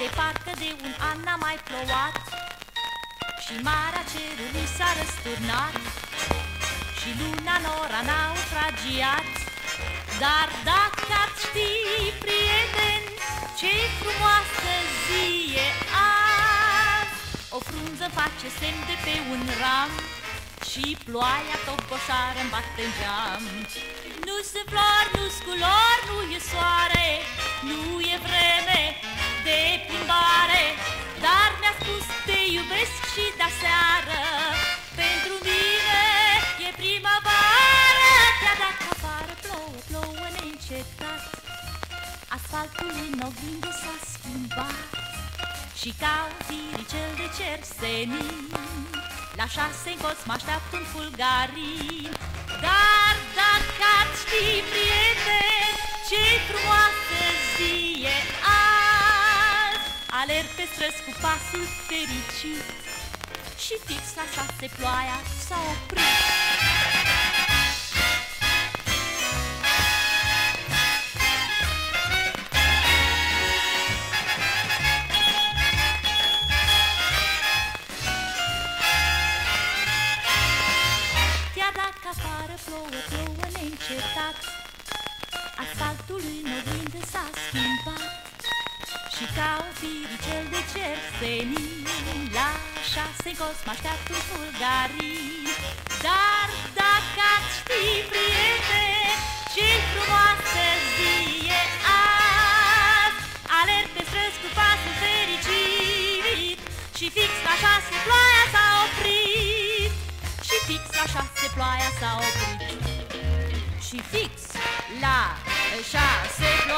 De parcă de un an n-a mai plouat. Și marea cerului s-a răsturnat. Și luna nora naufragiat Dar dacă ați ști, prieten, ce frumoasă zi e azi. O frunză face semn de pe un ram Și ploaia toboșară îmi bate în geam. Nu sunt flori, nu-s culori, nu plouă neîncetat Asfaltul în oglindă s-a schimbat Și ca un tiricel de cer senin La șase în colț mă așteaptă un fulgarin. Dar dacă ați ști, prieten, ce frumoasă zi e azi Alerg pe străzi cu pasul fericit. Și fix la șase ploaia s-a oprit plouă, plouă neîncetat. Asfaltul în oglindă s-a schimbat. Și ca un firicel de cer senin La șase colț mă așteaptă un fulgarin Dar dacă ați ști, prieten, ce frumoasă zi e azi. Alerg pe străzi cu pasul fericit Și fix la șase ploaia s-a oprit. Și fix la șase ploaia s-a oprit Și fix la șase ploaia s-a oprit